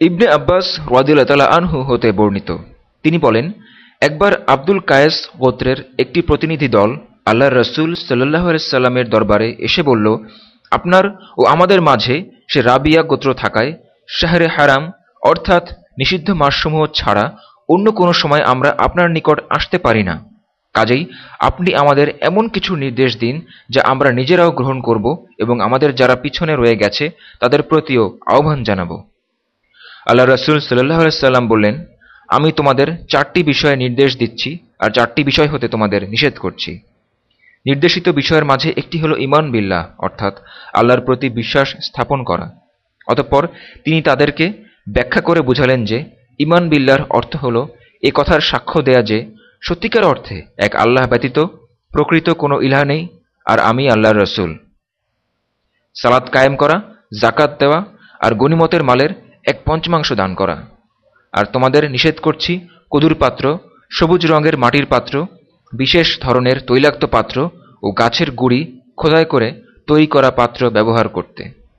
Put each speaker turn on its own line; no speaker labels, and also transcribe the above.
ইবনে আব্বাস রাদিল্লা আনহু হতে বর্ণিত। তিনি বলেন, একবার আব্দুল কায়েস গোত্রের একটি প্রতিনিধি দল আল্লাহ রসুল সাল্লাহ সাল্লামের দরবারে এসে বলল, আপনার ও আমাদের মাঝে সে রাবিয়া গোত্র থাকায় শাহরে হারাম, অর্থাৎ নিষিদ্ধ মাসসমূহ ছাড়া অন্য কোনো সময় আমরা আপনার নিকট আসতে পারি না। কাজেই আপনি আমাদের এমন কিছু নির্দেশ দিন যা আমরা নিজেরাও গ্রহণ করব এবং আমাদের যারা পিছনে রয়ে গেছে তাদের প্রতিও আহ্বান জানাব। আল্লাহ রসুল সাল্লাহ সাল্লাম বললেন, আমি তোমাদের চারটি বিষয়ে নির্দেশ দিচ্ছি আর চারটি বিষয় হতে তোমাদের নিষেধ করছি। নির্দেশিত বিষয়ের মাঝে একটি হলো ইমান বিল্লাহ, অর্থাৎ আল্লাহর প্রতি বিশ্বাস স্থাপন করা। অতঃপর তিনি তাদেরকে ব্যাখ্যা করে বুঝালেন যে ইমান বিল্লার অর্থ হল এ কথার সাক্ষ্য দেয়া যে, সত্যিকার অর্থে এক আল্লাহ ব্যতীত প্রকৃত কোনো ইলাহ নেই আর আমি আল্লাহর রসুল। সালাদ কায়েম করা জাকাত দেওয়া আর গনিমতের মালের এক পঞ্চমাংশ দান করা। আর তোমাদের নিষেধ করছি, কদুর পাত্র, সবুজ রঙের মাটির পাত্র, বিশেষ ধরনের তৈলাক্ত পাত্র ও গাছের গুড়ি খোদাই করে তৈরি করা পাত্র ব্যবহার করতে।